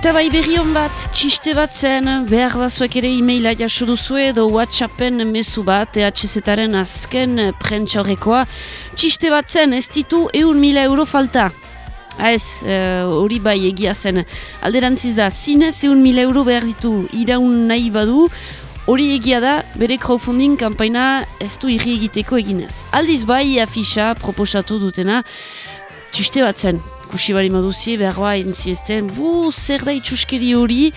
Eta bai berri hon bat, txiste bat zen, behar bazuek ere e-maila jaso duzu edo Whatsappen mezu bat, EHZ-aren azken prentsa horrekoa. Txiste bat zen, ez ditu eun mila euro falta. Ha ez, eh, hori bai egia zen. Alderantziz da, zinez eun mila euro behar ditu iraun nahi badu, hori egia da, bere crowdfunding kampaina ez du irri egiteko eginez. Aldiz bai, afisa proposatu dutena, txiste bat zen ikusi bari maduzie, behar ba, entziezten, bu, zer da itxuskeri hori,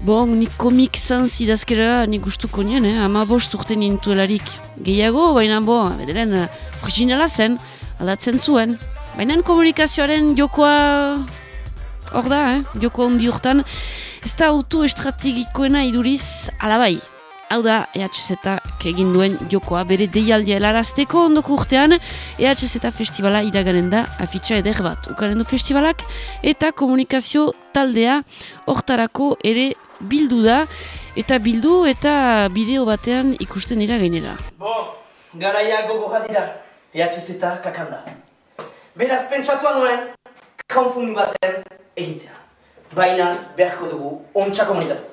bon, nik komik zan zidazkera nik gustuko nien, eh? ama bost urte nintuelarik gehiago, baina bo, bederen, originala zen, aldatzen zuen, baina komunikazioaren jokoa hor da, eh? joko handi hortan, ez da auto estrategikoena iduriz, alabai, Hau da, EHZ egin duen jokoa bere deialdia helarazteko ondoko urtean, EHZ festivala iraganen da afitxa eder bat. Ukaren du festivalak eta komunikazio taldea hortarako ere bildu da, eta bildu eta bideo batean ikusten dira gainera. Bo, garaia gogo jadira, EHZ kakanda. Beraz, pentsatuan nuen, konfundi baten egitea. Baina beharko dugu ontsa komunikatu.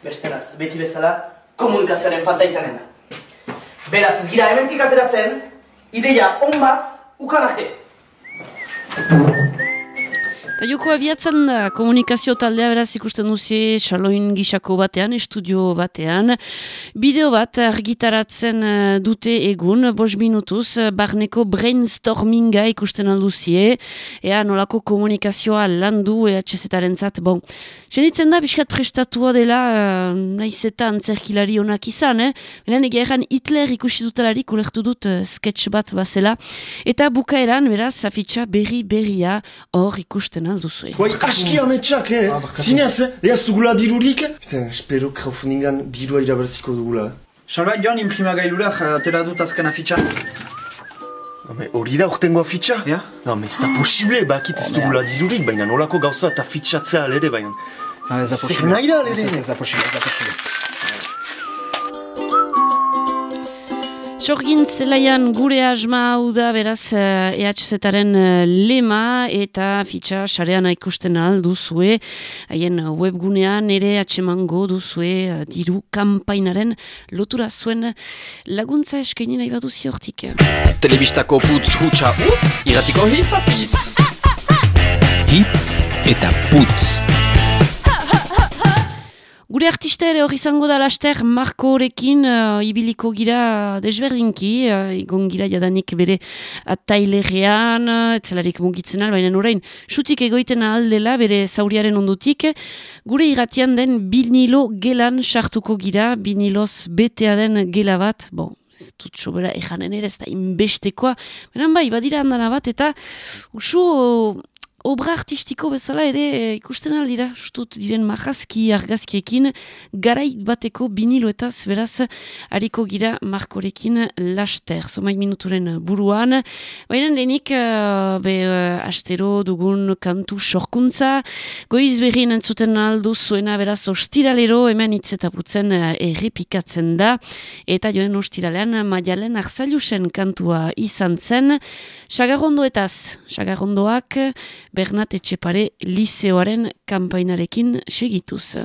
Besteraz, beti bezala, komunikazioaren falta izanen da. Beraz, ez gira hementik ateratzen, ideia on bat ukan arte. Eta joko abiatzen da, komunikazio taldea beraz ikusten duzie xaloin gisako batean, estudio batean. Bideo bat argitaratzen eh, dute egun, bos minutuz, barneko brainstorminga ikusten alduzie, ea nolako komunikazioa landu EHZ-aren zat, bon. Genitzen da, biskat prestatua dela, uh, nahiz eta antzerkilari honak izan, eh? Benen egeran Hitler ikusi dutelarik ulertu dut uh, sketch bat bazela. Eta bukaeran, beraz, afitxa berri-berria hor ikusten alduzue. Bai, aski ametsak, eh? Ah. Zinez, eh? Ez dugula dirurik? Eta, espero crowdfundingan dirua irabarziko dugula. Salbait joan imprimagailura atera dut azken afitxa. Hame, hori da urtengo afitxa? Ja? No, me ez da posible, bakit ez dugula dirurik, baina nolako gauza eta fitxatzea alere, baina... Ah, ez da Zer nahi da alere? Ez da posible, ez da posible. Sorgin zelaian gure asma hau da beraz eh, EHZ-aren eh, lema eta fitxa sarean ikusten alduzue haien webgunean ere atxemango duzue eh, diru kanpainaren lotura zuen laguntza eskaini nahi baduzi hortik. Telebistako putz hutsa utz, iratiko hitz apitz. Hitz eta putz. Gure artista ere hori izango da laster Marko horrekin uh, ibiliko gira desberdinki, uh, igon gira jadanik bere atailerean, uh, etzelarik mugitzen al, baina orain, sutik egoiten aldela bere zauriaren ondutik, gure irratian den binilo gelan sartuko gira, biniloz betea den gela bat, bon, ez dut sobera ejanen ere, ez da inbestekoa, baina bai, badira handana bat, eta usu obra artistiko bezala ere eh, ikusten aldira, sustut diren marrazki argazkiekin, garait bateko biniloetaz beraz hariko gira markorekin laster, zomaik minuturen buruan. Baina lehenik, uh, be, uh, astero dugun kantu sorkuntza, goiz berrien entzuten aldu zuena beraz ostiralero hemen itzetaputzen errepikatzen da, eta joen ostiralean maialen arzailusen kantua izan zen, Sagarrondoetaz, Sagarrondoak Bernat Etxepare liseoaren kanpainarekin segituz.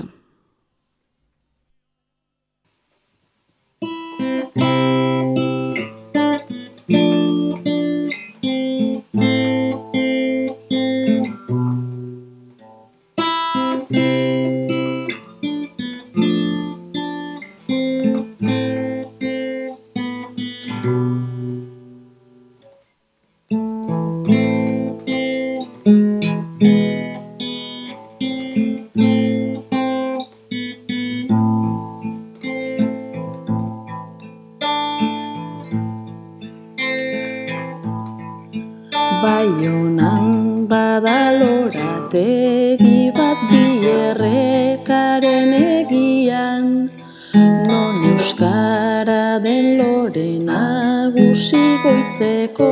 Non euskara den lore nagusi goizeko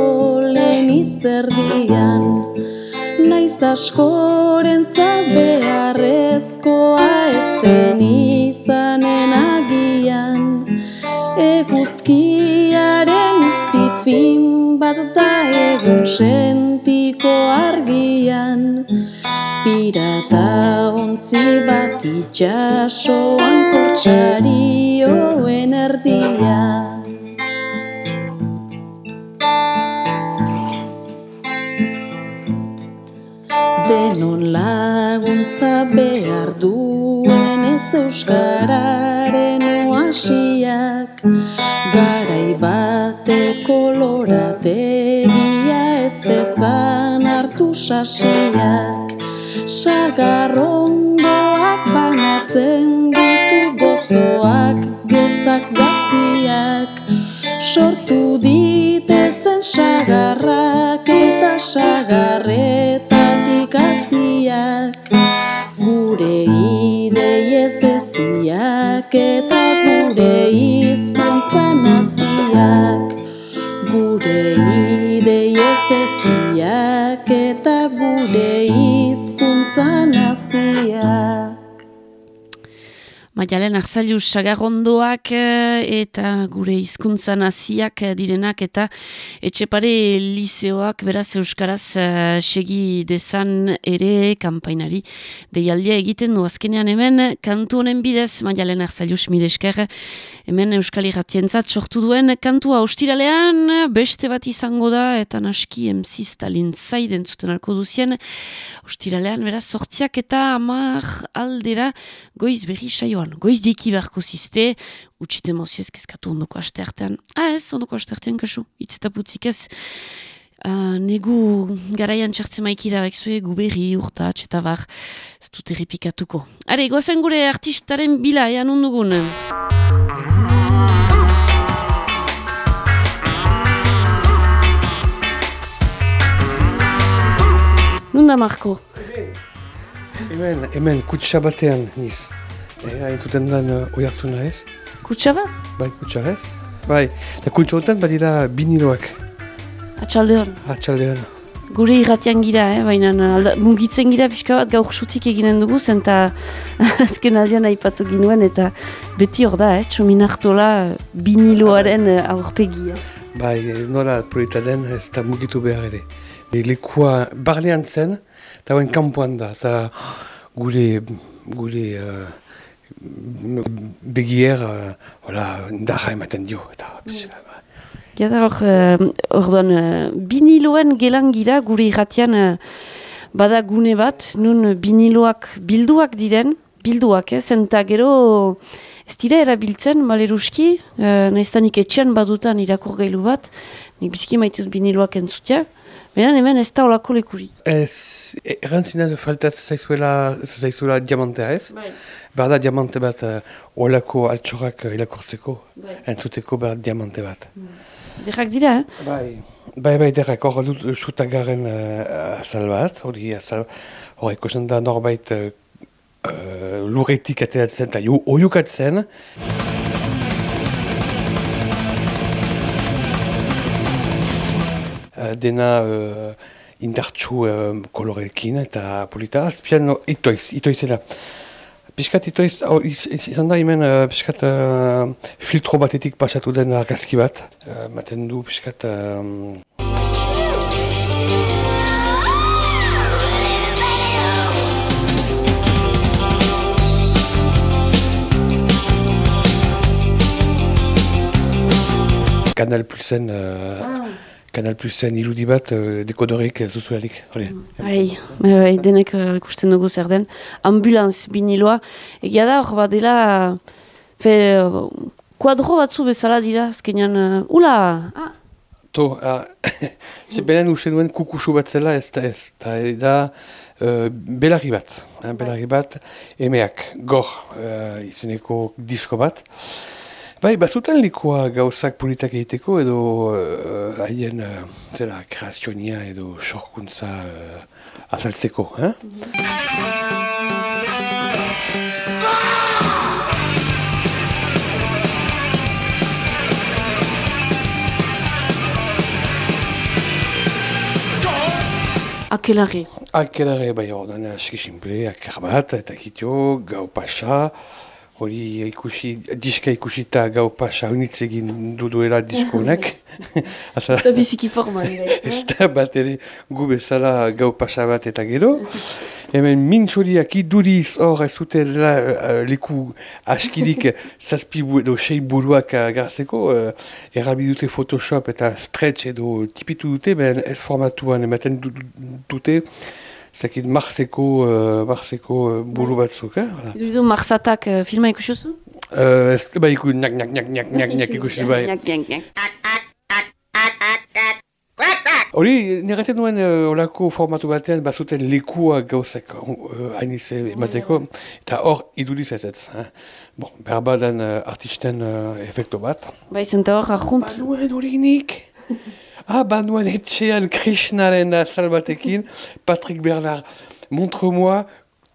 lehen izerdian. Naiz askorentzat beharrezkoa ez den izanen agian. Eguzkiaren izpifin bat da egun sentiko argian Pirata ontzi bat itxasoan kortsarioen erdian. Denon laguntza behar duen ez euskararen oasiak Garai bate kolorategia ez dezan hartu sasiak Sagarrondoak banatzen ditu gozoak gezak gaztiak. Sortu ditezen sagarrak eta sagarretatik aziak Gure idei ez eziak eta Maialen Arzalius sagarrondoak eh, eta gure hizkuntza naziak eh, direnak eta etxepare liseoak beraz euskaraz eh, segi dezan ere kanpainari deialdia egiten du azkenean hemen. Kantu honen bidez Maialen Arzalius milesker hemen euskal irratientzat sortu duen kantua ostiralean beste bat izango da eta naski MC Stalin zaiden zuten alko duzien ostiralean beraz sortziak eta amar aldera goiz berri saioan goiz diki beharko zizte, utxite moziez kezkatu ondoko aste artean. Ah ez, ondoko aste artean kasu, hitz eta putzik ez. Uh, negu garaian txartzen maikira bekzue guberri urtatx eta bar, ez dut errepikatuko. Are, gozen gure artistaren bila, ean undugun. Nunda Marko? Hemen, hemen, kutsa batean niz. E, hain zuten den uh, oiartzuna ez? Kutsa bat? Bai, kutsa ez? Bai, eta kutsa honetan badira biniloak, Atxalde hon. atxaldean. Gure irratian gira, eh? baina mugitzen gira pixka bat gaur sutik eginen dugu zen eta azken aldean aipatu ginuen eta beti hor da, eh? txomin hartola biniloaren eh, aurpegia. Bai, nola polita den ez da mugitu behar ere. Lekua barnean zen, eta hauen kanpoan da, eta gure, gure uh, begier, uh, hola, indarra ematen dio, eta pixka. Gada hor, eh, orduan, eh, biniloen gelan gira gure irratian eh, bada gune bat, nun biniloak bilduak diren, bilduak, eh, zenta gero ez dira erabiltzen, maleruski, eh, naiztanik etxean badutan irakur gailu bat, nik bizki maitez biniloak entzutia, Beran hemen ez da olako lekurik. Ez, errantzina falta zaizuela, zaizuela diamantea ez? Bai. Behar da diamante bat uh, olako altxorrak uh, irakurtzeko, Bai. entzuteko behar diamante bat. Derrak dira, eh? Bai, bai, bai, derrak hor dut sutagaren uh, azal bat, hori azal, hor ikusten da norbait uh, lurretik ateratzen eta ju- oiukatzen. Dena uh, indartxu uh, kolorekin eta polita, azpian no, itoiz, itoizela. Piskat itoiz, oh, iz, iz, izan da hemen uh, piskat uh, filtro batetik pasatu den argazki bat. Uh, maten du piskat... Um, Kanal Plusen, uh, Kanal Plusen irudi bat uh, dekodorik ez duzuelik. Bai, bai, bai, denek uh, ikusten dugu zer den. Ambulantz biniloa. Egia da, hor bat dela, fe, uh, kuadro batzu bezala dira, azkenean, uh, ula! Ah, To, uh, benen uste duen kukusu bat zela ez da ez. Da, da uh, belarri bat. Eh, belarri bat, emeak, gor uh, izeneko disko bat. Bai, bazuten likoa gauzak politak egiteko edo uh, haien uh, zera kreazionia edo sorkuntza uh, azaltzeko. Eh? akelare. Akelare, bai, ordan aski simple, aker bat, eta kitio, gau pasa, hori ikusi, diska ikusita gau pasa unitz egin duduela disko honek. Asa- Eta biziki formal. Ez da bat ere gu bezala gau pasa bat eta gero. hemen mintxoriak iduriz hor ez zutela uh, leku askidik zazpi bu, edo sei buruak uh, garzeko, uh, errabi dute Photoshop eta Stretch edo tipitu dute, ben ez formatuan ematen du- du- zakit marzeko, uh, marzeko uh, buru batzuk, eh? Voilà. Idu marzatak uh, filma ikusiozu? Uh, ez, ba, iku, nyak, nyak, nyak, nyak, nyak, nyak ikusi, bai. Hori, nireten duen uh, olako formatu batean bazuten lekua gauzak uh, hainiz emateko, eta hor idudiz ez ez. Eh? Bon, behar badan uh, artisten uh, efekto bat. Bai, zenta hor, ahunt. Banuen horinik! ah, banuen etxean Krishnaren azal batekin, Patrick Bernard, montre-moi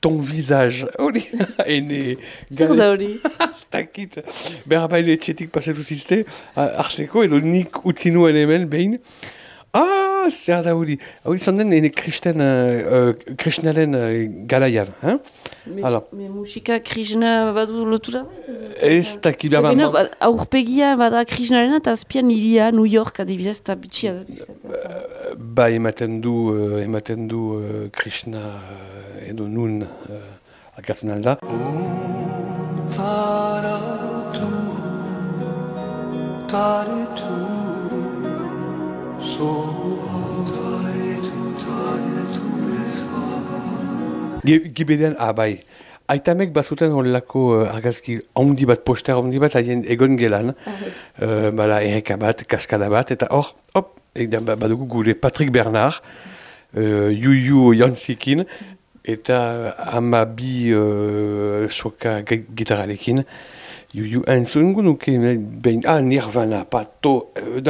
ton visage. Hori, ene... Zer da hori? Takit, behar baile etxetik pasetu ziste, hartzeko, edo nik utzi nuen hemen behin. Ah, zer da hori. Hori zan den, ene Kristen, uh, uh, Krishnaren uh, garaian. Hein? Me, Hala. me musika Krishna badu lotura bai? Ez dakit, Beno, badan. ba- aurpegia bada Krishnarena eta azpian iria New York adibidez eta bitxia da. bizkata. Ba, ematen du, uh, ematen du uh, Krishna uh, edo nun uh, agertzen alda. Ge- Gibedean, ah, bai. Aitamek bazuten horrelako uh, argazki handi bat, poster handi bat, haien egon gelan. uh, bala, erreka bat, kaskada bat, eta hor, hop, egin ba- badugu gure Patrick Bernard, uh, Yuyu Jantzikin, eta ama bi uh, soka gi- Yuyu entzun nuke, behin, ah, Nirvana, pato, euh,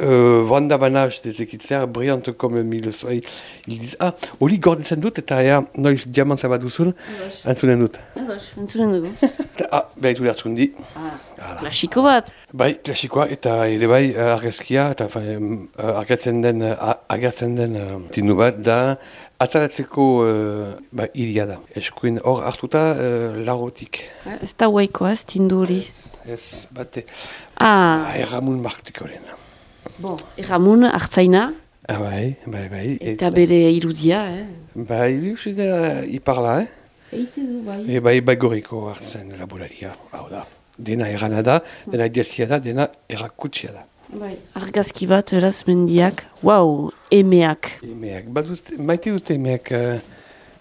euh, Vanda Vanage des ekitzer, brillante comme mille soleil. Ils disent, ah, hori gordetzen dut, eta ea, noiz diamantza bat duzun, entzunen dut. Ados, entzulen dugu. Ah, behitu lertzun di. Klasiko bat. Bai, klasikoa, eta ere bai argazkia, eta agertzen den, agertzen den tindu bat, da ataratzeko uh, ba, iria da. Eskuin hor hartuta uh, larotik. Ez da huaikoa, ez tindu hori. Ez bate, Ah, ah, erramun martikoren. bon. Erramun, hartzaina, Ah, bai, bai, bai. eta bere irudia, eh? Bai, uste dela iparla, eh? Eite du, bai. E bai, bai goriko hartzen labolaria, hau da. Dena errana da, dena idelzia da, dena errakutsia da. Bai. Argazki bat, beraz, mendiak. Wow, emeak. Emeak, badut, maite dute emeak uh,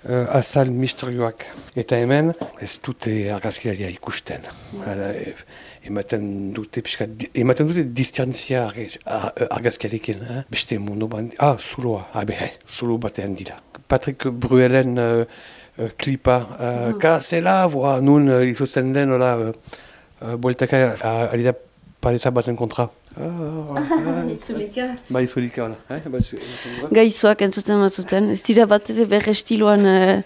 uh, azal misterioak. Eta hemen, ez dute argazkilaria ikusten. Hala, e, ematen dute, pixka, di- ematen dute distantzia ar- argazkiarekin. Eh? Beste mundu bandi, ah, zuloa, ah, behe, zulo batean dira. Patrick Bruelen uh, uh, klipa, uh, ka zela, voa, nun uh, izutzen den, hola, uh, bueltaka, uh, ari da paretza baten kontra. Ah, ah, Itzulika. Bai, zurika, hola. Eh? Ba, zu- Gaizoak entzuten mazuten, ez dira bat ere berre estiloan uh,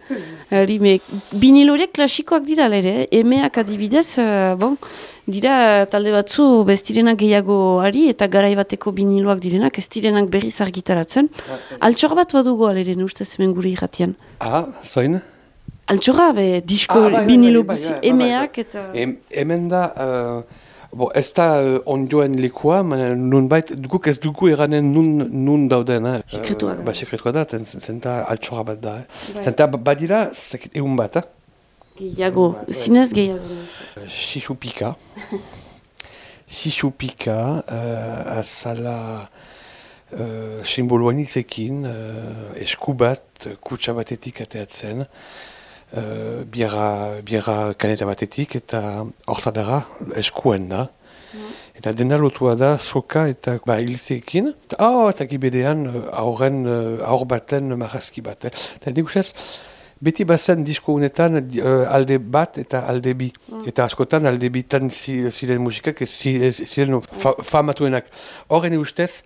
rime. Biniloriek klasikoak dira ere, emeak adibidez, eh, bon, dira eh, talde batzu bez direnak gehiago ari eta garai bateko biniloak direnak, ez direnak berriz argitaratzen. Altxor bat badugu alere, ustez hemen gure irratian. Ah, zoin? Altxorra, be, disko Ah, bai, bai, binilo bai, bai, guzi, bai, bai, emeak bai. eta... Em, hemen da, uh, bo, ez da uh, ondioen lekua, baina nun bait, guk ez dugu eranen nun, nun dauden. Eh? Sekretua. Uh, ba, sekretua da, zen- zenta altxorra bat da. Eh? Zenta ba- badira, zekit egun bat, eh? Gehiago, zinez gehiago. Xixupika. Xixupika, uh, azala uh, simboloan hitzekin, uh, esku bat, kutsa batetik ateatzen, uh, biera, biera kaneta batetik eta horzadara eskuen da. Eta dena lotua da soka eta ba, hiltzeekin. Eta oh, eta gibedean uh, aurren, uh, aur baten marrazki bat. Eh. Eta nik ustez, beti bazen disko honetan uh, alde bat eta alde bi. Eta askotan alde bitan zi- ziren musikak ziren fa, famatuenak. Horren ustez,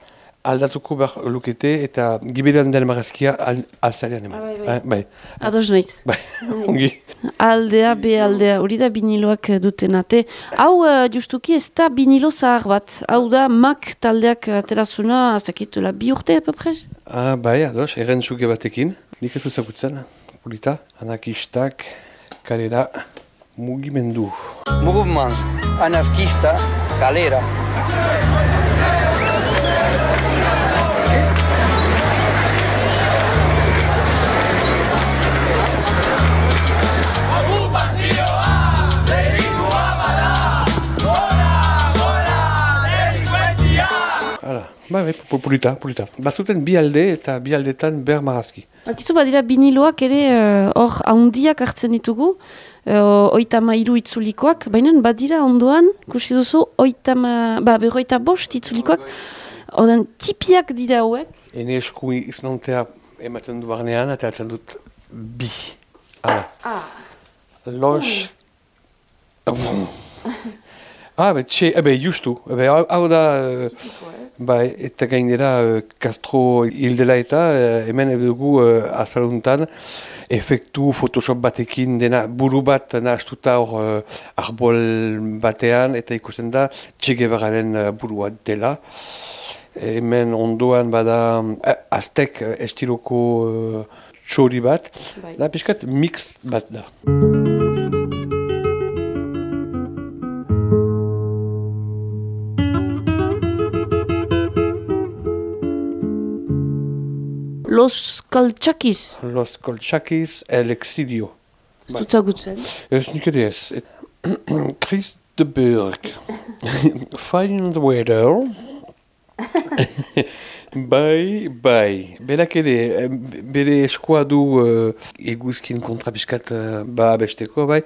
aldatuko behar lukete eta gibedean den marrazkia al, alzalean eman. Ah, bai, bai. Eh, bai. Ados naiz. Bai, ongi. Aldea, be aldea, hori da biniloak duten ate. Hau, uh, justuki, ez da binilo zahar bat. Hau da, mak taldeak aterazuna, azakit, la bi urte, apapres? Ah, bai, ados, errentzuke batekin. Nik ez dut zagutzen, polita. Anarkistak, kalera, mugimendu. Movement anarquista calera. Bai, bai, pulita, pulita. Bazuten bi alde eta bi aldetan ber marazki. Bakizu badira biniloak ere eh, hor handiak hartzen ditugu, uh, oitama iru itzulikoak, baina badira ondoan, ikusi duzu, oitama, ba, berroita bost itzulikoak, odan tipiak dira hauek, Ene esku iznontea ematen du barnean, eta atzen dut bi. Hala. ah. Los... ah, be, txe, ebe, justu. Ebe, hau, hau da, eh, bai, eta gainera eh, Castro hildela eta eh, hemen dugu eh, azaluntan efektu Photoshop batekin dena buru bat nahastuta hor eh, arbol batean eta ikusten da eh, burua dela. Hemen ondoan bada eh, aztek eh, estiloko eh, txori bat, Bai. da pixkat mix bat da. Los Kaltxakiz, Los Kolchakis el exilio. ez dut zagutzen. Ez nik ere ez. Chris de Burg. Finding the weather. bai, bai. Berak ere, eh, bere eskoa du uh, eguzkin kontra pixkat uh, ba besteko, bai.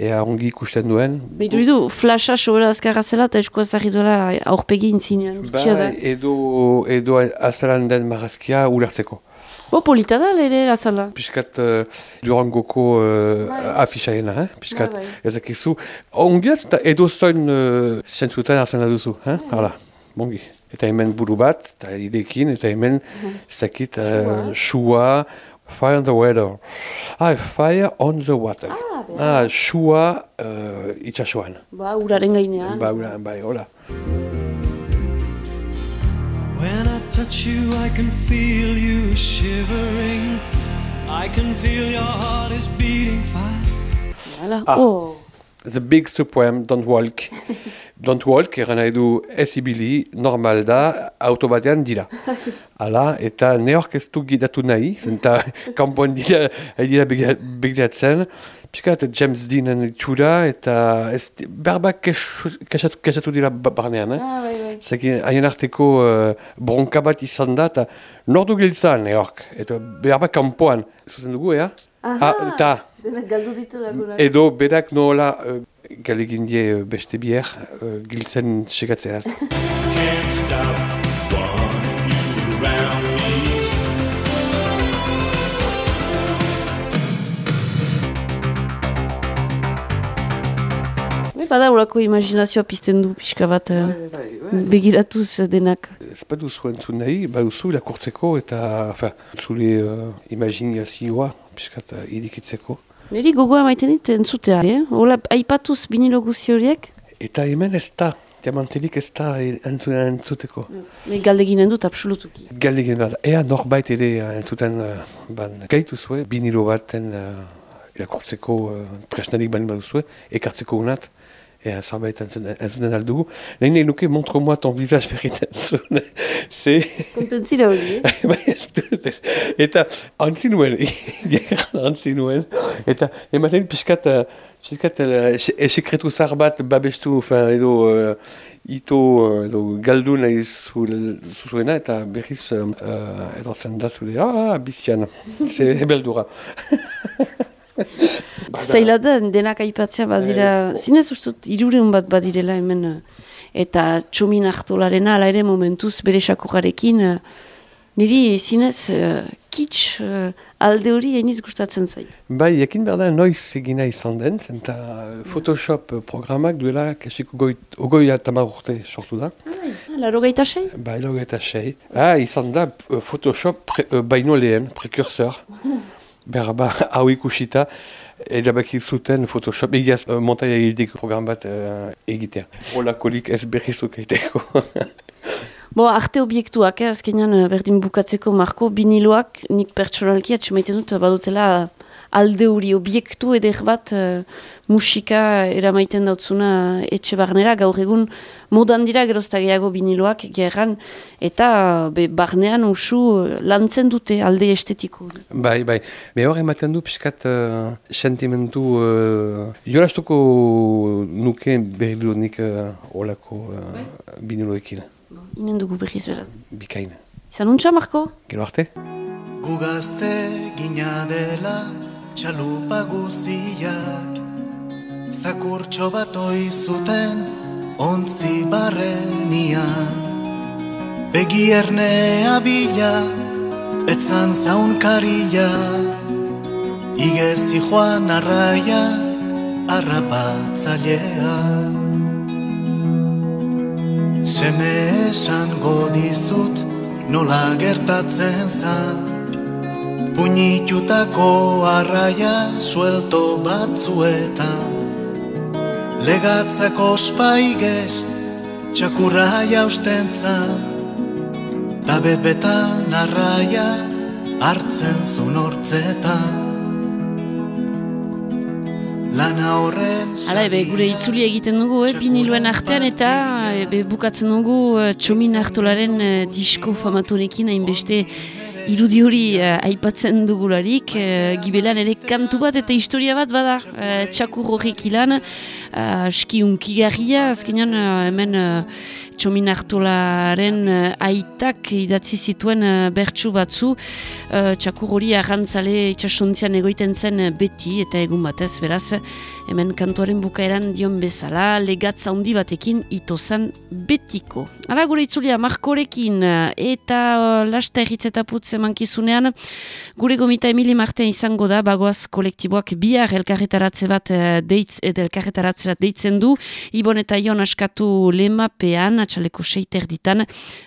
Ea ongi ikusten duen. Behitu ditu, flasha sobera azkarra zela eta eskoa zarri duela aurpegi intzinean, urtsia da. Bai, edo, edo azalan den marazkia ulertzeko. Bo, polita da, lere azala. Piskat uh, Durangoko uh, Bai. afisaena, eh? Piskat Bai, bai. ezakizu. Ongiaz, eta edo zoin uh, zentzutan hartzen duzu, eh? Hala, bongi. Eta hemen buru bat, eta idekin, eta hemen zakit uh, shua, fire on the Water. Ah, fire on the water. Ah, behar. ah shua uh, itxasuan. Ba, uraren gainean. Ba, ura, bai, hola. When I touch you, I can feel you shivering. I can feel your heart is beating fast. Hala, Ah. oh. The big supreme, don't walk. don't walk, eran nahi du ez ibili, normal da, auto batean dira. Hala, eta neork ez du gidatu nahi, zenta kanpoan dira, dira begira- begiratzen. Piskat James Deanen itxura, eta ez berbak kesu- kesatu, kesatu dira ba- barnean. Eh? Ah, bai, bai. Zekin, haien arteko uh, bronka bat izan da, eta nordu giltza neork. Eta berbak kanpoan, zuzen dugu, ea? Aha. Ah, eta, Denak galdu ditu laguna. Edo berak nola uh, galegin die uh, beste bier uh, giltzen segatzea. Can't stop wanting you around me. Bai, Bada urako imaginazioa pizten du pixka bat eh, begiratuz eh, denak. Ez badu zuen zuen nahi, baduzu irakurtzeko eta enfin, zure uh, imaginazioa piskat uh, idikitzeko. Neri gogoa maiten dit entzutea, eh? Hola, aipatuz binilo guzi horiek, Eta hemen ez da, diamantelik ez da entzuteko. me galdeginen dut absolutuki. Galegin bat, ea norbait ere uh, entzuten uh, ban gaitu zuen, binilo baten uh, irakurtzeko uh, tresnarik bani baduzue, ekartzeko unat, ea zerbait entzuten entzuten aldugu. Nahi nahi nuke, montre-moi ton visage berritan zuen. Ze... Kontentzira hori, eh? Bai, ez dut, ez. eta antzi nuen, gerran antzi nuen, eta ematen pixkat, uh, pixkat uh, esekretu zar bat babestu, edo uh, ito uh, edo galdu nahi zuzuena, eta berriz uh, uh, edortzen da zure, ah, bizian, ze beldura. Zaila da, denak aipatzea badira, zinez ustut irureun bat badirela hemen, eh, eta txomin hartolarena ala ere momentuz bere sakorarekin, eh, niri zinez uh, kits eh, alde hori hainiz gustatzen zait. Bai, ekin behar da noiz egina izan den, zenta Photoshop programak duela kasiko goi, ogoi tamar urte sortu da. Laro gaita sei? Ba, ilo eta sei. Ah, izan da Photoshop pre, baino lehen, prekursor. Behar ba, hau ikusita, edabaki zuten Photoshop egiaz uh, montaia egitek program bat uh, egitea. Olakolik ez berrizuk egiteko. Bo, arte obiektuak, eh, azkenean eh, berdin bukatzeko marko, biniloak nik pertsonalki atxemaiten dut badutela alde hori obiektu eder bat eh, musika eramaiten dautzuna etxe barnera, gaur egun modan dira gerozta gehiago biniloak gerran, eta be, barnean usu eh, lantzen dute alde estetiko. bai, bai. Me hor ematen du pixkat uh, sentimentu uh, jolastuko nuke berridu nik uh, olako uh, biniloekin. Inen dugu behiz beraz. Bikain. Izan untxa, Marko? Gero arte? Gu gazte gina dela txalupa guziak Zakurtxo bat zuten ontzi barrenian. Begi ernea bila, etzan zaunkaria Igezi joan arraia, arrapatzailea Seme esango dizut nola gertatzen zan Puñitutako arraia suelto batzuetan. Legatzako spaigez txakurra jaustentzan Ta betbetan arraia hartzen zun hortzetan Lana horren Hala, ebe, gure itzuli egiten dugu, eh, biniluen artean eta ebe, bukatzen dugu eh, txomin hartolaren eh, disko famatunekin hainbeste irudi hori eh, aipatzen dugularik, eh, gibelan ere kantu bat eta historia bat bada eh, txakur horrek ilan, eh, aski unkigarria, azkenean eh, hemen eh, txomin hartolaren eh, aitak idatzi zituen eh, bertsu batzu, eh, txakur hori arrantzale itxasontzian egoiten zen beti eta egun batez, beraz, hemen kantuaren bukaeran dion bezala, legatz handi batekin itozan betiko. Hala gure itzulia markorekin eta lasta erritzeta putz emankizunean, gure gomita Emili Marten izango da, bagoaz kolektiboak bihar elkarretaratze bat deitz, edo elkarretaratze bat deitzen du, Ibon eta Ion askatu lemapean, atxaleko seiter ditan,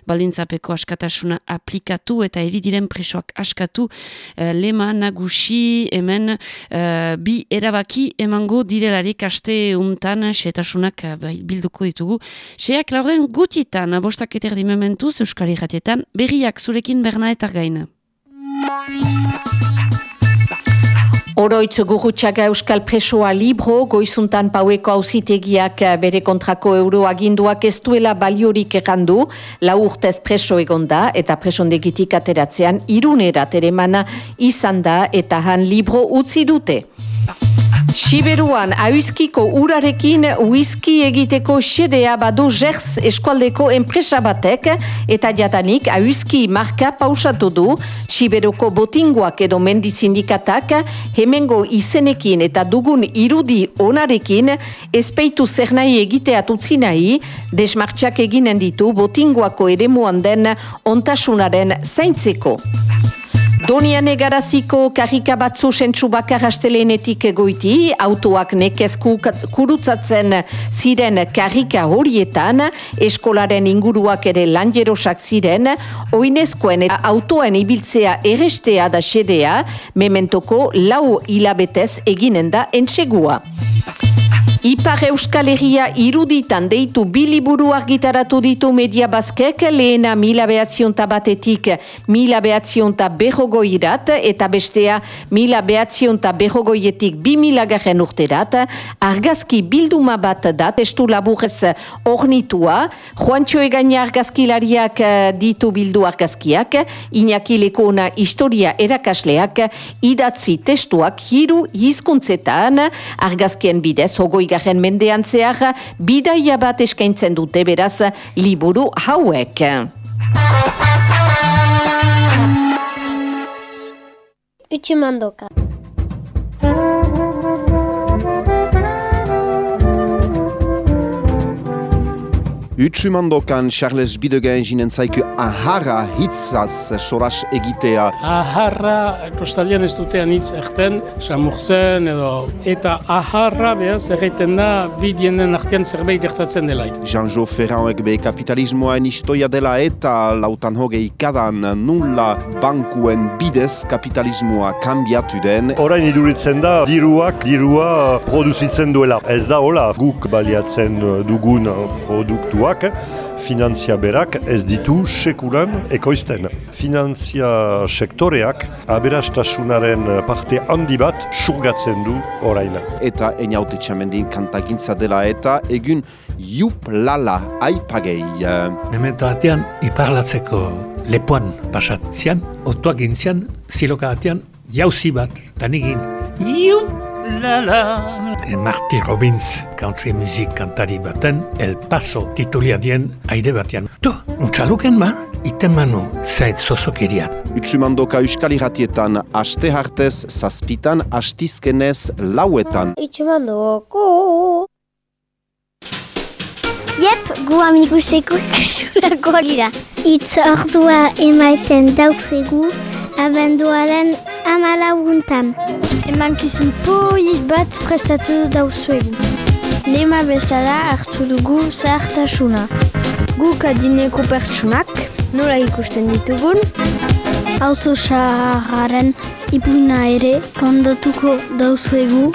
balintzapeko askatasuna aplikatu eta eridiren presoak askatu eh, lema nagusi hemen eh, bi erabaki emango direlarik aste untan xetasunak eh, bai, bilduko ditugu. Seak laurden gutitan, bostak eterdi mementuz Euskari jatietan, berriak zurekin berna eta gaina. Oroitz gurutxaga euskal presoa libro, goizuntan paueko auzitegiak bere kontrako euroaginduak ez duela baliorik errandu, lau urtez preso egonda eta presondegitik ateratzean irunerat ere mana izan da eta han libro utzi dute. Siberuan, auskiko urarekin whisky egiteko xedea badu jerz eskualdeko enpresa batek eta jadanik auski marka pausatu du Siberuko botinguak edo mendizindikatak hemengo izenekin eta dugun irudi onarekin ezpeitu zer nahi egiteat utzi nahi desmartxak eginen ditu botinguako eremuan den ontasunaren zaintzeko. Donian egaraziko karrika batzu sentsu bakar astelenetik goiti, autoak nekez kurutzatzen ziren karrika horietan, eskolaren inguruak ere lanjerosak ziren, oinezkoen eta autoen ibiltzea errestea da xedea, mementoko lau hilabetez eginen da entsegua. Ipar Euskal Herria iruditan deitu biliburu argitaratu ditu media bazkek lehena mila behatzionta batetik mila behatzionta behogoirat eta bestea mila behatzionta behogoietik bi mila garen urterat. Argazki bilduma bat da testu laburez ornitua Juantxo egaina argazkilariak ditu bildu argazkiak. Iñaki Lekona historia erakasleak idatzi testuak hiru hizkuntzetan. Argazkien bidez hogoi garren mendean zehar, bidaia bat eskaintzen dute beraz liburu hauek. Utsumandoka. Utsumandokan Charles Bidegen jinen zaiku aharra hitzaz soras egitea. Aharra, kostalian ez dutean hitz erten, samurtzen edo, eta aharra behaz erreiten da bidienen artean zerbait gertatzen dela. Jean-Jo Ferrauek be kapitalismoen istoia dela eta lautan hogei kadan nulla bankuen bidez kapitalismoa kanbiatu den. Orain iduritzen da, diruak, dirua produzitzen duela. Ez da hola, guk baliatzen dugun produktua finanzia berak ez ditu sekulan ekoizten. Finanzia sektoreak aberastasunaren parte handi bat surgatzen du oraina. Eta eniaute txamendin kantagintza dela eta egun jup lala aipagei. Memento batean iparlatzeko lepoan pasatzean, otuak gintzean, ziloka batean, jauzi bat, tanigin, jup lala, eh, Marty Robbins country music kantari baten El Paso titulia dien aire batean. To, untxaluken ba, iten manu zait zozokiriat. Utsumandoka euskal irratietan aste hartez zazpitan astizkenez lauetan. Itxemandoko. Jep, gu amiguseko kasulako gira. Itz ordua emaiten dauzegu abenduaren amalaguntan. Emankizun poit bat prestatu dauzuegu. Lema bezala hartu dugu zahartasuna. Guk adineko pertsunak, nola ikusten ditugun, Auzo xarraren ipuna ere kondatuko dauzuegu.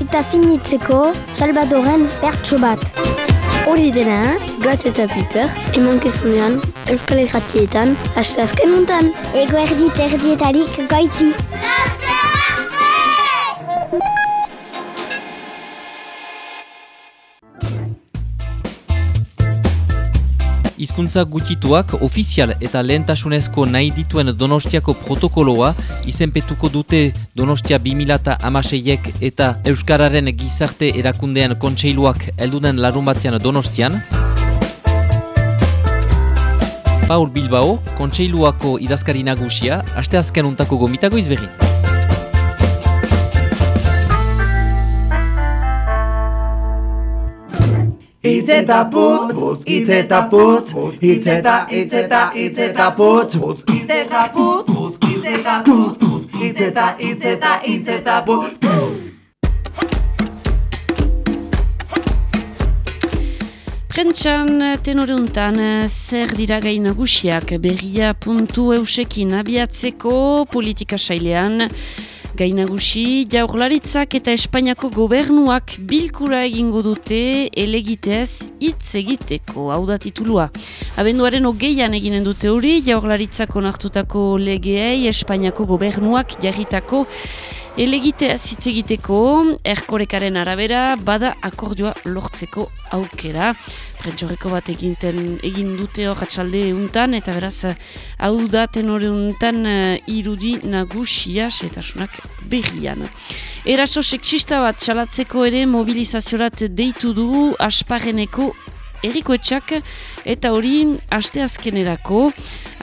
Eta finitzeko Salvadoren pertso bat. Hori dena, gatz eta piper, eman kezunean, euskal irratietan, hasta azken untan. Ego erdi terdietarik goiti. Hizkuntza gutituak ofizial eta lehentasunezko nahi dituen Donostiako protokoloa izenpetuko dute Donostia 2006ek eta Euskararen gizarte erakundean kontseiluak elduden larun batean Donostian. Paul Bilbao, kontseiluako idazkari nagusia, aste azken untako gomitago izberri. Itz eta putz, putz, itz eta putz, itz eta, itz eta, itz eta putz, putz, itz eta putz, putz, itz eta putz, putz, itz eta, itz eta, itz eta putz. Prentxan tenore untan zer dira gai nagusiak berria puntu eusekin abiatzeko politika sailean Gai nagusi, jaurlaritzak eta Espainiako gobernuak bilkura egingo dute elegiteaz hitz egiteko, hau da titulua. Abenduaren hogeian eginen dute hori, jaurlaritzak onartutako legeei Espainiako gobernuak jarritako Elegiteaz hitz egiteko, erkorekaren arabera, bada akordioa lortzeko aukera. Prentxorreko bat eginten, egin dute hor atxalde untan, eta beraz, hau da tenore untan uh, irudi nagusia, setasunak berrian. Eraso seksista bat txalatzeko ere mobilizaziorat deitu du asparreneko erikoetxak eta hori aste azkenerako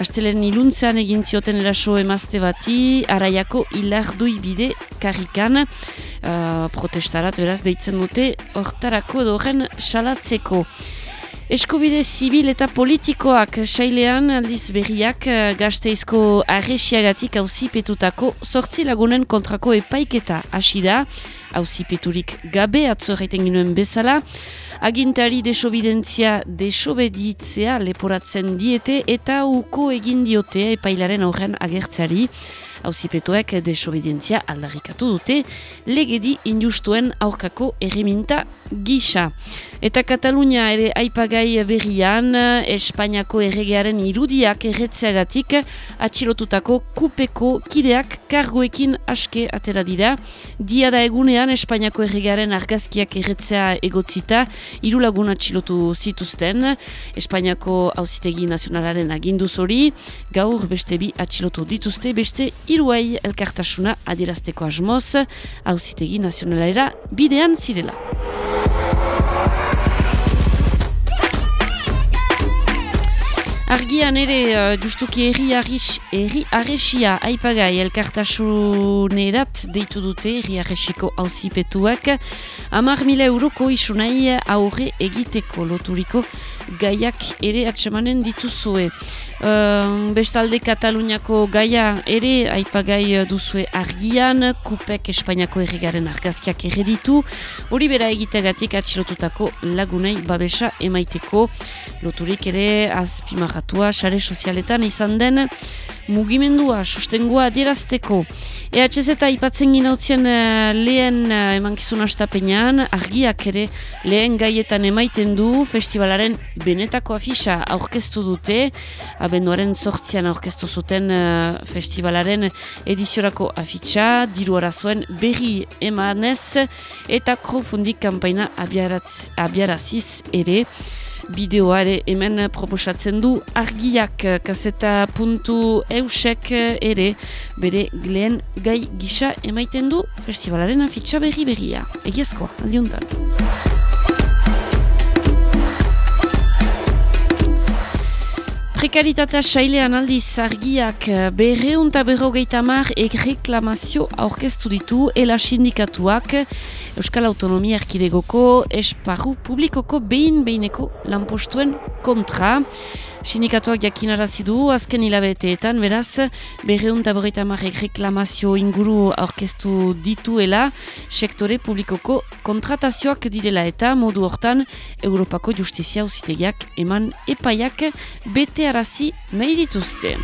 astelen iluntzean egin zioten eraso emazte bati araiako hilardui bide karrikan uh, protestarat beraz deitzen dute hortarako edo horren salatzeko. Eskubide zibil eta politikoak sailean aldiz berriak gazteizko arresiagatik hauzipetutako sortzi lagunen kontrako epaiketa hasi da, hauzipeturik gabe atzo erraiten ginuen bezala, agintari desobidentzia desobeditzea leporatzen diete eta uko egin diote epailaren aurren agertzari, hauzipetuek desobedientzia aldarrikatu dute, legedi injustuen aurkako erreminta gisa. Eta Katalunia ere aipagai berrian, Espainiako erregearen irudiak erretzeagatik atxilotutako kupeko kideak kargoekin aske atera dira. Dia da egunean Espainiako erregearen argazkiak erretzea egotzita, hiru lagun atxilotu zituzten, Espainiako hauzitegi nazionalaren aginduz hori, gaur beste bi atxilotu dituzte, beste hiruei elkartasuna adierazteko asmoz, hauzitegi nazionalera bidean zirela. Argian ere, uh, justuki erri erri arresia aipagai elkartasunerat deitu dute erri arresiko hauzipetuak. Amar mila euroko isunai aurre egiteko loturiko gaiak ere atsemanen dituzue. Uh, bestalde Kataluniako gaia ere aipagai duzue argian, kupek Espainiako erregaren argazkiak erreditu, hori bera egitegatik atxilotutako lagunei babesa emaiteko loturik ere azpimarratua sare sozialetan izan den mugimendua sustengua adierazteko. EHZ eta ipatzen ginautzen uh, lehen uh, emankizun astapenean, argiak ere lehen gaietan emaiten du festivalaren benetako afisa aurkeztu dute, abenduaren sortzian aurkeztu zuten uh, festivalaren ediziorako afitxa, diru arazuen berri emanez eta crowdfunding kampaina abiaraziz ere. bideoa ere hemen proposatzen du argiak kaseta puntu eusek ere bere lehen gai gisa emaiten du festivalaren afitxa berri berria. Egiezkoa, aldiuntan. Prekaritatea sailean aldiz argiak berreunta berrogeita mar ekreklamazio aurkeztu ditu ela sindikatuak Euskal Autonomia Erkidegoko esparru publikoko behin behineko lanpostuen kontra. Sindikatuak jakinarazi du azken hilabeteetan, beraz, berreun eta berreita marrek reklamazio inguru aurkeztu dituela, sektore publikoko kontratazioak direla eta modu hortan Europako Justizia Uzitegiak eman epaiak bete arazi nahi dituzte.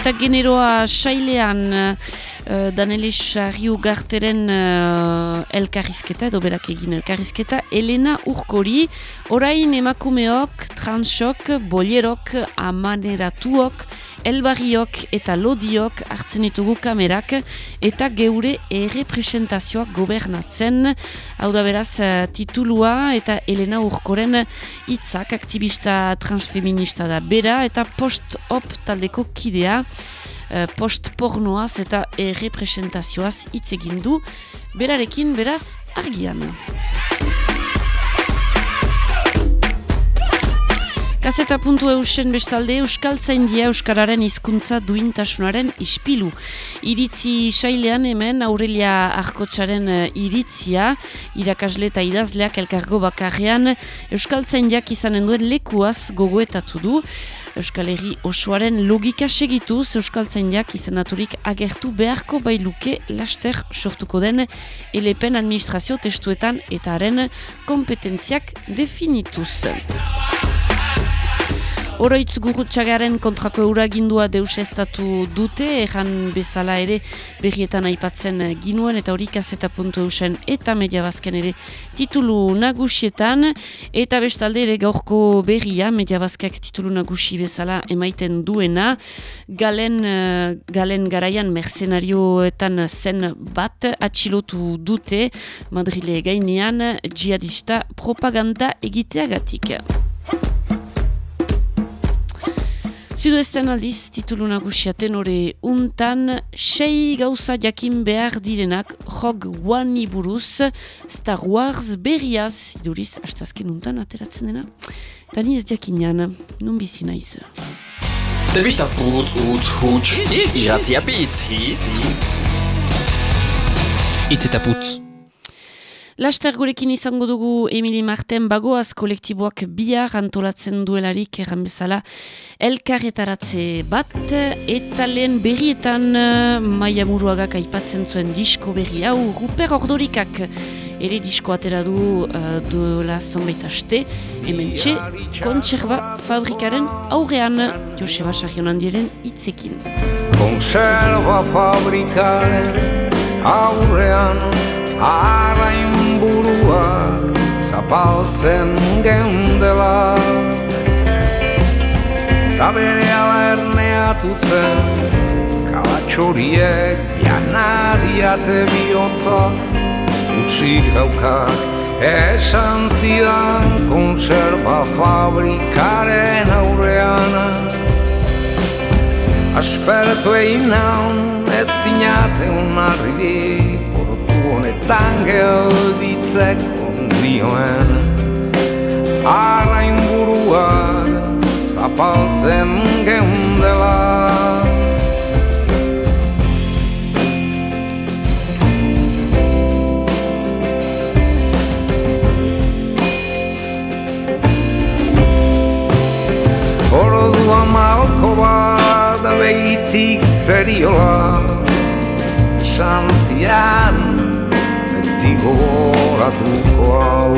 Eta generoa sailean uh, Danelis Arriu Garteren uh, elkarrizketa, edo berak egin elkarrizketa, Elena Urkori, orain emakumeok, transok, bolierok, amaneratuok, elbarriok eta lodiok hartzen ditugu kamerak eta geure errepresentazioak gobernatzen. Hau da beraz titulua eta Elena Urkoren hitzak aktivista transfeminista da bera eta post-op taldeko kidea post-pornoaz eta errepresentazioaz hitz egin du berarekin beraz argian. Gazeta puntu eusen bestalde Euskaltzain dia Euskararen hizkuntza duintasunaren ispilu. Iritzi sailean hemen Aurelia Arkotsaren iritzia, irakasle eta idazleak elkargo bakarrean Euskaltzain diak izanen duen lekuaz gogoetatu du. Euskal Herri osoaren logika segituz Euskaltzain diak izanaturik agertu beharko bailuke laster sortuko den elepen administrazio testuetan eta haren kompetentziak definituz. Oroitz gurutxagaren kontrako euragindua deus estatu dute, erran bezala ere berrietan aipatzen ginuen eta hori kaseta puntu eusen eta media bazken ere titulu nagusietan eta bestalde ere gaurko berria media bazkeak titulu nagusi bezala emaiten duena galen, galen garaian mercenarioetan zen bat atxilotu dute Madrile gainean jihadista propaganda egiteagatik. Zuduesten aldiz, titulu nagusiaten hori untan, sei gauza jakin behar direnak jog One buruz Star Wars berriaz, iduriz, hastazken untan ateratzen dena. Eta ni ez jakinan, nun bizi naiz. Telebista putz, utz, huts, iratzia pitz, hitz. Itz eta putz. Laster gurekin izango dugu Emili Marten bagoaz kolektiboak bihar antolatzen duelarik erran bezala elkarretaratze bat eta lehen berrietan maia muruagak aipatzen zuen disko berri hau Ruper Ordorikak. Ere disko atera du uh, duela zonbait aste hemen txe kontserba fabrikaren aurrean Joseba Sarionan diren itzekin Konserva fabrikaren aurrean Arain buruak zapaltzen geundela. Ta bere ala erneatu zen Kalatxoriek janariate bihotzak Utsi gaukak esan zidan Konserba fabrikaren aurrean. Aspertu egin naun ez dinate unarri honetan gelditzeko nioen Arrain burua zapaltzen geundela. Ordua malko bat begitik zeriola Xantzian beti gogoratuko hau.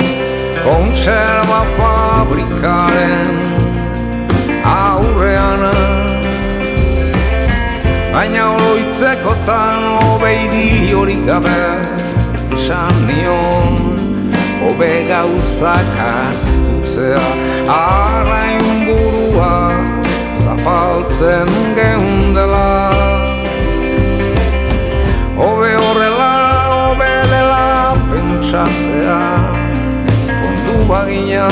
Konserva fabrikaren aurrean. Baina oroitzekotan obeidi hori gabe Esan nion. Obe gauzak astutzea Arrain burua zapaltzen geundela. Obe dela pentsa bagina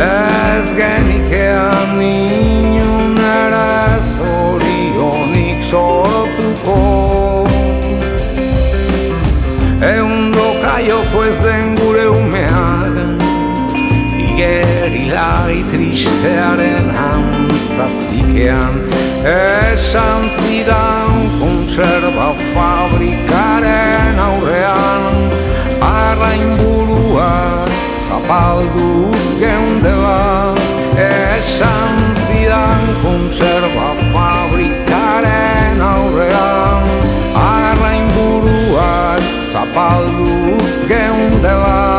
Ez genikean inun ere zorionik sortuko. Egun dokaioko ez den gure umeak Igerilari tristearen antzazikean Esan zidan kontserba fabrikaren aurrean Arrain burua zapalduz geundela Esan zidan kontserba fabrikaren aurrean. Arrain burua zapalduz geundela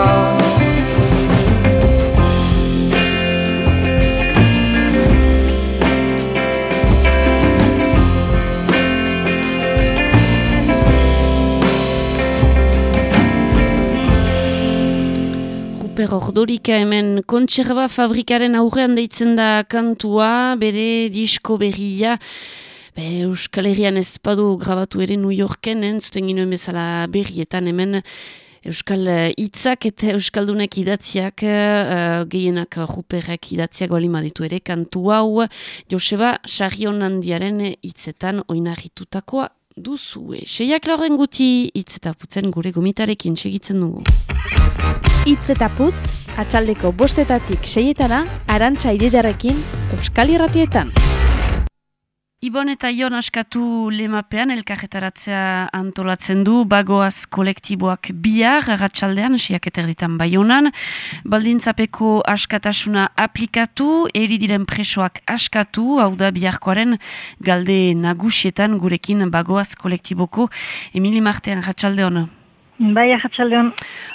Ordorika hemen kontserba fabrikaren aurrean deitzen da kantua, bere disko berria, be, Euskal Herrian ezpadu grabatu ere New Yorken, entzuten ginoen bezala berrietan hemen, Euskal hitzak eta Euskaldunek idatziak, uh, gehienak Ruperrek idatziak balima ditu ere, kantu hau Joseba Sarrion handiaren hitzetan oinarritutakoa duzue. Seiak laurden guti hitz eta putzen gure gomitarekin segitzen dugu. Itz eta putz, atxaldeko bostetatik seietana, arantxa ididarekin, Euskal Irratietan. Ibon eta Ion askatu lemapean elkarretaratzea antolatzen du, bagoaz kolektiboak bihar, ratxaldean, siak eterditan baionan, baldintzapeko askatasuna aplikatu, eri diren presoak askatu, hau da biharkoaren galde nagusietan gurekin bagoaz kolektiboko Emili Martean, hona. Bai, ahatsaldeon.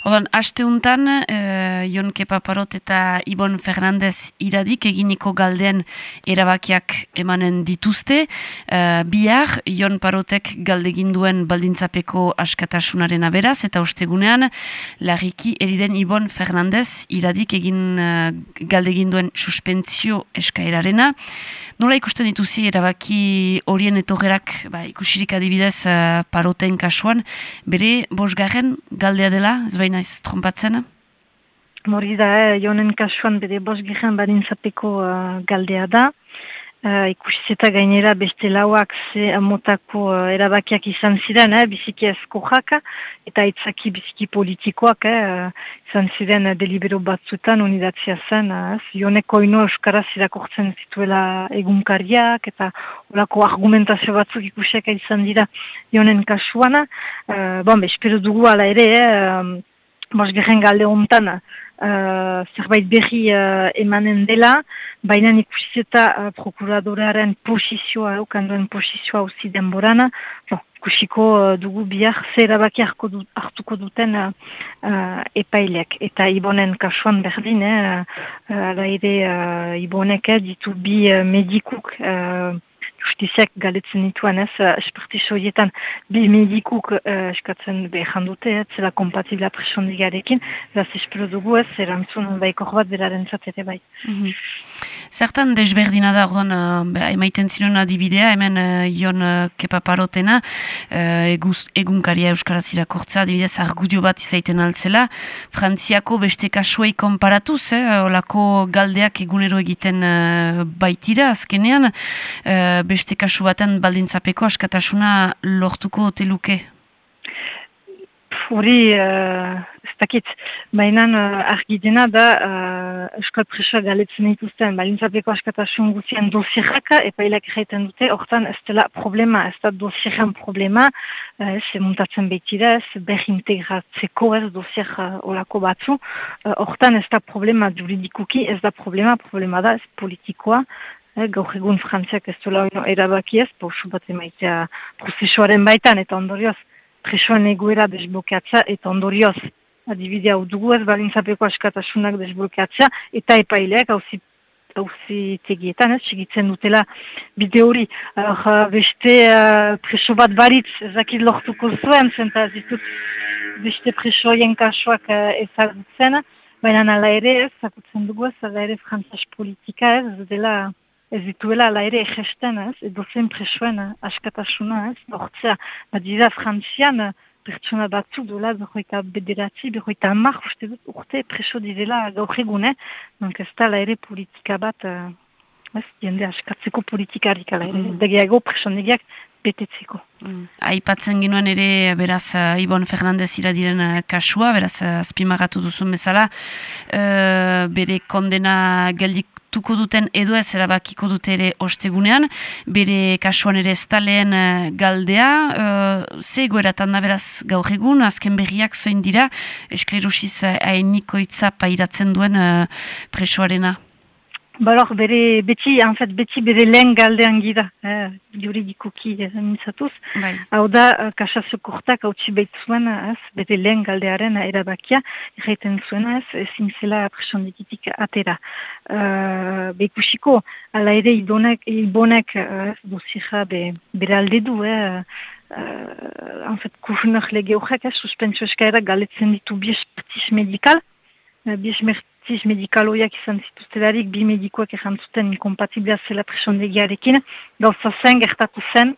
Odan, aste untan, eh, Jon Kepa Parot eta Ibon Fernandez iradik eginiko galdean erabakiak emanen dituzte. Eh, bihar, Jon Parotek galdegin duen baldintzapeko askatasunaren aberaz, eta ostegunean, larriki eriden Ibon Fernandez iradik egin eh, galdegin duen suspentzio eskaerarena. Nola ikusten dituzi erabaki horien etorrerak, ba, ikusirik adibidez uh, paroten kasuan, bere bosgarren galdea dela, ez baina ez trompatzen? Mori da, eh, jonen kasuan bere bosgarren badintzapeko uh, galdea da. Uh, ikusizeta gainera beste lauak ze motako uh, erabakiak izan ziren, eh, biziki ezko jaka, eta itzaki biziki politikoak, eh, izan ziren uh, delibero batzutan unidatzia zen, uh, joneko ino euskaraz irakortzen zituela egunkariak, eta olako argumentazio batzuk ikusiak izan dira jonen kasuana. Uh, bon, espero dugu ala ere, eh, um, galde hontana, uh, zerbait berri uh, emanen dela, baina ikusizeta uh, prokuradorearen posizioa, ukanduen posizioa usi denborana, no, ikusiko uh, dugu bihar zer abaki hartuko duten uh, uh, epailek. Eta ibonen kasuan berdin, eh, uh, ere uh, ibonek eh, ditu bi uh, medikuk uh, justiziak galetzen dituan ez, espertiso horietan bi medikuk uh, eskatzen behan dute, ez, zela kompatibla presondigarekin, ez espero dugu ez, erantzun baikor bat beraren zatete bai. Mm Zertan desberdina da, orduan, uh, emaiten ziren adibidea, hemen uh, Ion uh, Kepaparotena, uh, eguz, egunkaria Euskaraz irakortza, adibidez, argudio bat izaiten altzela, Frantziako beste kasuei konparatuz, eh, olako galdeak egunero egiten uh, baitira, azkenean, uh, beste kasu baten baldintzapeko askatasuna lortuko teluke? Hori, uh, ez dakit, mainan uh, argi dena da uh, Euskal Presoa galetzen dituzten baldintzapeko askatasun guzien dosierraka, epa hilak erraiten dute, hortan ez dela problema, ez da dosierren problema, uh, ez muntatzen behitira, ez ber integratzeko ez dosier uh, olako batzu, hortan uh, ez da problema juridikuki, ez da problema, problema da ez politikoa, Eh, gaur egun frantziak ez duela erabaki ez, pausu bat emaitea prozesuaren baitan, eta ondorioz presoen egoera desblokeatzea eta ondorioz adibidea dugu ez balintzapeko askatasunak desblokeatzea eta epaileak hauzi tegietan ez, segitzen dutela bide hori. Uh, beste uh, preso bat baritz ezakit lortuko zuen, zenta zitut beste presoien kasuak uh, ezagutzen, baina nala ere ez, zakutzen dugu ez, ala ere frantzas politika ez, dela ez dituela ala ere egesten ez, edo zen presoen askatasuna ez, nortzea, bat dira frantzian pertsona batzuk dola berroita bederatzi, berroita hamar uste dut urte preso direla gaur egun, eh? Donc ez da ere politika bat, ez, jende askatzeko politikarik ala ere, mm. dageago presonegiak betetzeko. Mm. Aipatzen ginoen ere, beraz, uh, Ibon Fernandez iradiren uh, kasua, beraz, uh, azpimagatu duzun bezala, uh, bere kondena geldik tuko duten edo ez erabakiko dute ere ostegunean, bere kasuan ere ez taleen galdea, uh, ze goeratan da beraz gaur egun, azken berriak zoin dira, esklerusiz hainiko itza pairatzen duen uh, presoarena? Balor, bere, beti, en fait, beti bere lehen galdean gira, eh, juridikoki eh, mintzatuz. Bai. Hau da, uh, kasazio kurtak hau txibait zuen, ez, bere lehen galdearen erabakia, erraiten zuen, ez, ezin zela presondikitik atera. Uh, Bekusiko, ala ere, ibonek, ibonek uh, dozira be, bere alde du, eh, uh, en fait, kuhunak lege horrek, eh, suspensio eskaera galetzen ditu bies medikal, uh, mediziz medikaloiak izan zituztelarik, bi medikoak errantzuten inkompatiblia zela presondegiarekin, gauza zen, gertatu zen,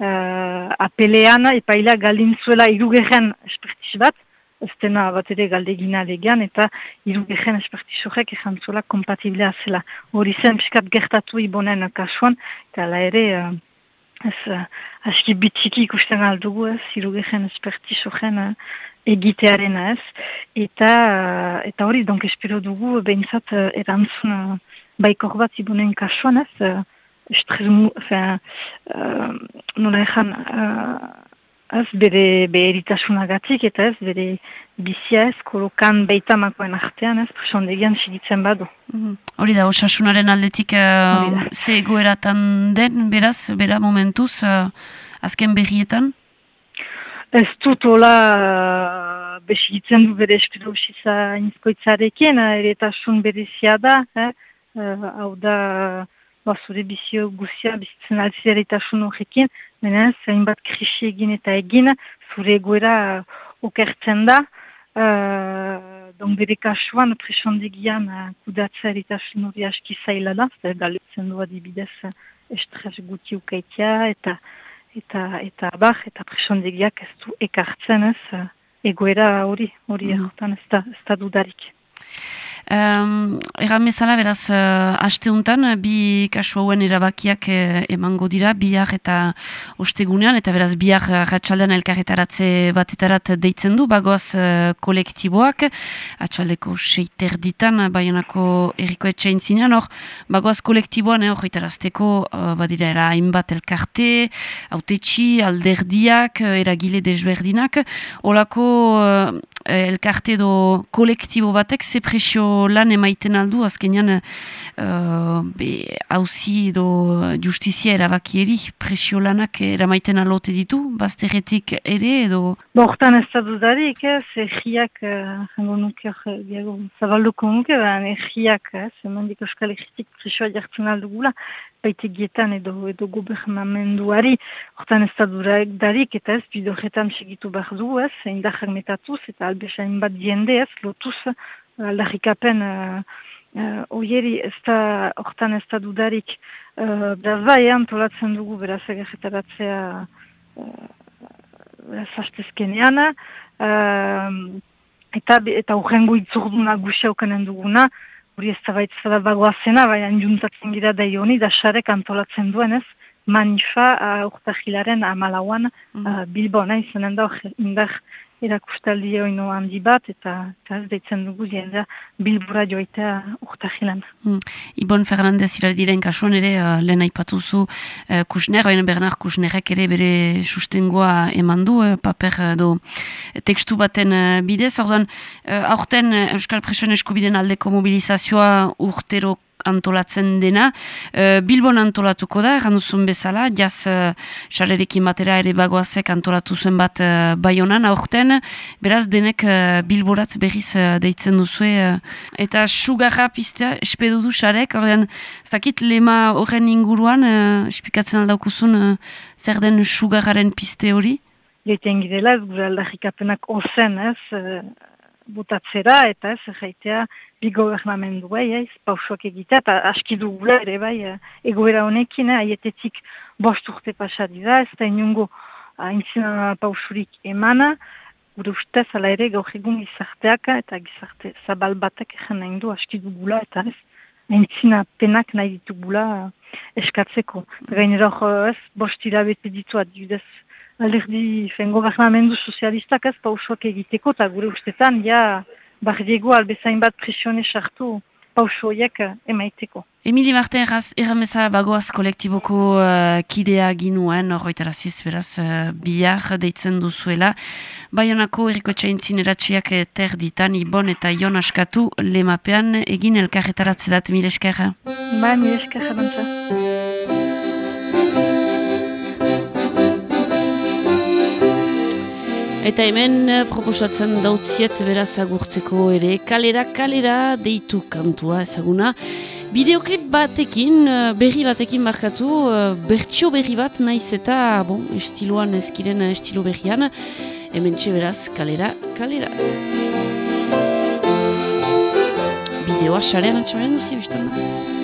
uh, apelean, epaila galdin zuela irugerren espertiz bat, ez dena bat ere galdegina legean, eta irugerren espertiz horrek errantzuela kompatiblia zela. Hori zen, piskat gertatu ibonen kasuan, eta la ere, uh, ez, uh, aski bitxiki ikusten aldugu ez, irugerren espertiz horren, uh, egitearen ez, eta eta hori, donk espero dugu, behintzat uh, erantzun uh, baikor bat ibunen kasuan ez, uh, estremu, fin, uh, nola ezan, uh, ez bere beheritasunagatik eta ez bere bizia ez, kolokan beitamakoen artean ez, presondegian sigitzen badu. Mhm. Hori da, osasunaren aldetik uh, ze egoeratan den, beraz, bera momentuz, uh, azken berrietan? Ez dut hola uh, besigitzen du bere espiroxiza inizkoitzarekin, uh, ere eta sun berezia da, eh? uh, hau da, ba, zure bizio guzia bizitzen altzia ere eta sun horrekin, baina zain bat krisi egin eta egin, zure egoera okertzen da, uh, don bere kasuan presondegian uh, kudatza ere eta sun hori aski zaila da, zer galetzen du adibidez estres guti ukaitia eta eta eta bar eta presondegiak ez du ekartzen ez egoera hori hori mm. ez da ez da dudarik Um, Egan bezala, beraz, uh, asteuntan, bi kasu hauen erabakiak uh, emango dira, bihar eta ostegunean, eta beraz, bihar ratxaldean elkarretaratze batetarat deitzen du, bagoaz uh, kolektiboak, atxaldeko seiter ditan, baionako eriko etxain zinean, hor, bagoaz kolektiboan, hor, itarazteko, uh, badira, era hainbat elkarte, autetxi, alderdiak, eragile desberdinak, holako uh, elkarte do kolektibo batek, ze presio lan emaiten aldu, azkenean uh, hauzi edo justizia erabakieri presio lanak eramaiten alote ditu, bazterretik ere edo... Bortan ez da dudarik, ez, egiak, jango nuke, diago, zabalduko nuke, baina egiak, ez, emandik euskal egitik presioa jartzen aldugula, baitegietan edo, edo gobernamenduari, hortan ez da dudarik, eta ez, bidoretan segitu behar du, ez, indahak metatuz, eta albesain bat diende, ez, lotuz, aldarrikapen uh, uh, oieri ez da, hortan ez da dudarik. Uh, beraz bai antolatzen dugu beraz egerretaratzea uh, beraz hastezkenean uh, eta, eta urrengo itzorduna gusia okanen duguna. Hori ez da baitzada bagoazena bai anjuntatzen gira da ioni da xarek antolatzen duen ez? Manifa uh, urtahilaren amalauan mm. uh, Bilbo, nahi zenen da indar erakustaldi oino handi bat, eta ez deitzen dugu jendea bilbura joitea urtahilan. Hmm. Ibon Fernandez iradiren kasuan ere, uh, lehen aipatuzu uh, Kusner, oin Bernard Kusnerek ere bere sustengoa eman du, uh, paper uh, do tekstu baten uh, bidez, orduan, uh, aurten Euskal Presioen eskubiden aldeko mobilizazioa urtero antolatzen dena. Uh, Bilbon antolatuko da, duzun bezala, jaz uh, batera ere bagoazek antolatu zuen bat uh, baionan, aurten, beraz denek uh, Bilborat berriz uh, deitzen duzue. Uh, eta sugarra piztea, espedu du xarek, ordean, zakit lema horren inguruan, uh, espikatzen aldaukuzun, uh, zer den sugarraren piste hori? Gaiten girela, gure aldarrikapenak ozen, ez, botatzera, eta ez, jaitea, bi gobernamendu bai, ez, pausuak egitea, eta aski dugula ere bai, eh, egoera honekin, eh, aietetik bost urte pasadi da, ez da inungo haintzina pausurik emana, gure ustez ala ere gaur egun gizarteak eta gizarte zabal batek egen nahi du aski dugula eta ez haintzina penak nahi ditugula eskatzeko. Gainera ez, bostira bete ditu adibidez alderdi fen gobernamendu sozialistak ez pausuak egiteko eta gure ustetan ja bardiego albezain bat presione sartu pausoiek emaiteko. Emili Marten erraz, errameza bagoaz kolektiboko uh, kidea ginuen, horretaraziz beraz, uh, bihar deitzen duzuela. Baionako eriko txaintzin eratxiak ter ditan, ibon eta ion askatu lemapean egin elkarretaratzerat, mil eskerra. Ba, mil eskerra Eta hemen eh, proposatzen dautziet beraz agurtzeko ere kalera kalera deitu kantua ezaguna. Bideoklip batekin, eh, berri batekin markatu, eh, bertxio berri bat naiz eta bon, estiloan ezkiren estilo berrian, hemen beraz kalera kalera. Bideoa xarean atxamaren duzi, biztan da.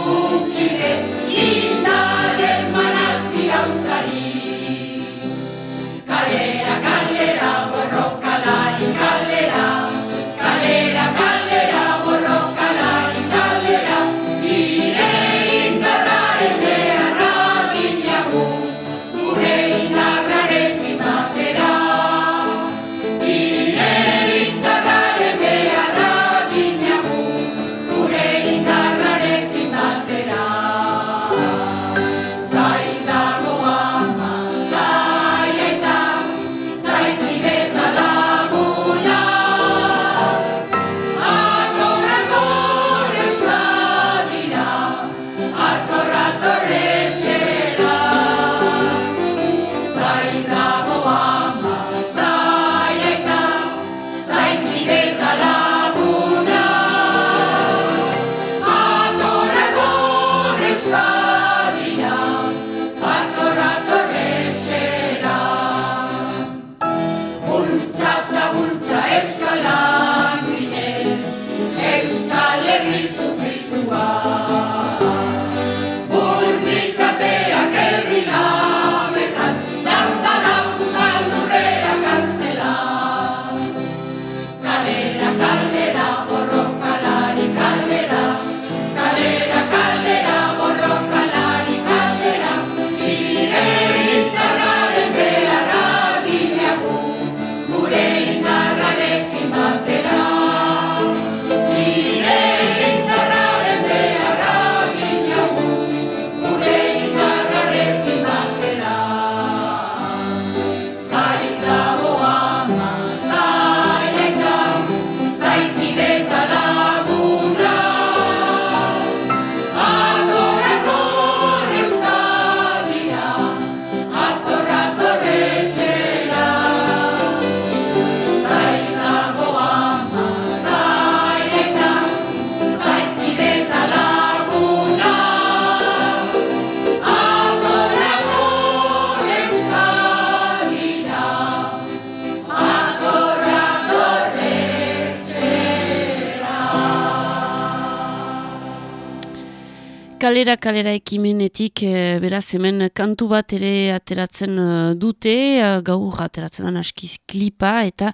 Kalera kalera ekimenetik eh, beraz hemen kantu bat ere ateratzen eh, dute, eh, gaur ateratzen askiz klipa eta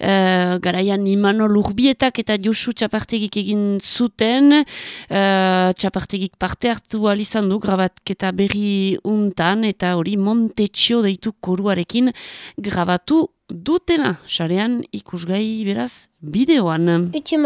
eh, garaian imano lurbietak eta Josu txapartegik egin zuten, eh, txapartegik parte hartu alizan du grabatketa berri untan eta hori Montetxio deitu koruarekin grabatu dutena, sarean ikusgai beraz bideoan. Utsi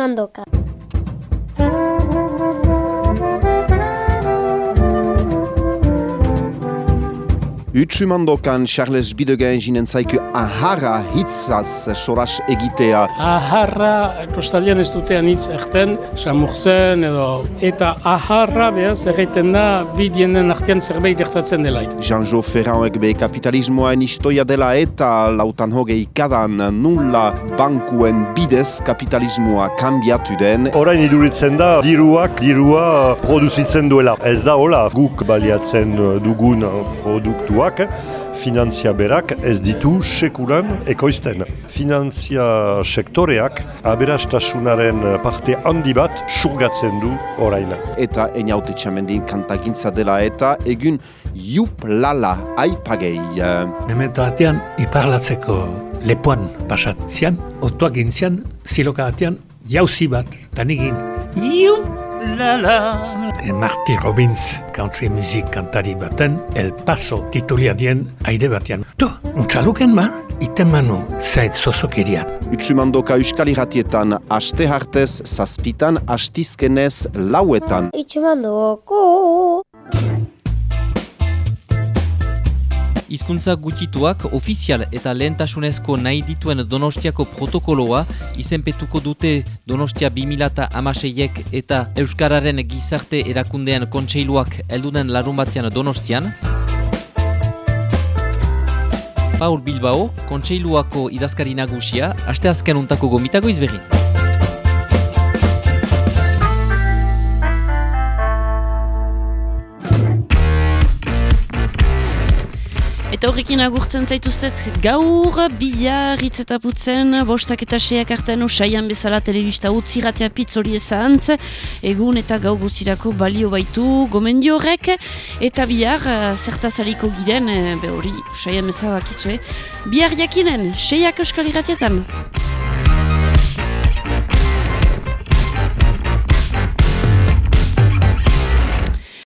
Utsumandokan Charles Bidegen jinen zaiku aharra hitzaz soras egitea. Aharra, kostalian ez dutean hitz erten, samurtzen edo, eta aharra behaz egiten da bidienen artean zerbait gertatzen dela. Jean-Jo Ferrauek be kapitalismoen istoia dela eta lautan hoge ikadan nulla bankuen bidez kapitalismoa kanbiatu den. Orain iduritzen da, diruak, dirua produzitzen duela. Ez da hola, guk baliatzen dugun produktua finanzia berak ez ditu sekulan ekoizten. Finanzia sektoreak aberastasunaren parte handi bat surgatzen du orain. Eta eniaute txamendin kantagintza dela eta egun jup lala aipagei. Memento atean iparlatzeko lepoan pasatzian, otuak gintzian, ziloka atean, jauzi bat, tanigin, jup lala. Marty Robbins country music kantari baten El Paso titulia dien aide batean. To, untxaluken ba, iten manu zait zozokiriat. Utsumandoka euskal irratietan aste hartez zazpitan astizkenez lauetan. Utsumandoko! Hizkuntza gutituak ofizial eta lehentasunezko nahi dituen Donostiako protokoloa izenpetuko dute Donostia 2000 amaseiek eta Euskararen gizarte erakundean kontseiluak elduden larun batean Donostian. Paul Bilbao, kontseiluako idazkari nagusia, asteazken untako gomitago izberri. Eta horrekin agurtzen zaituztet gaur, bihar hitz eta putzen, bostak eta seiak artean usaian bezala telebista utzi ratea pitz hori ezantz, egun eta gau guzirako balio baitu gomendio horrek, eta bihar zertazaliko giren, be hori usaian bezala bakizue, bihar jakinen, seiak euskal irratietan.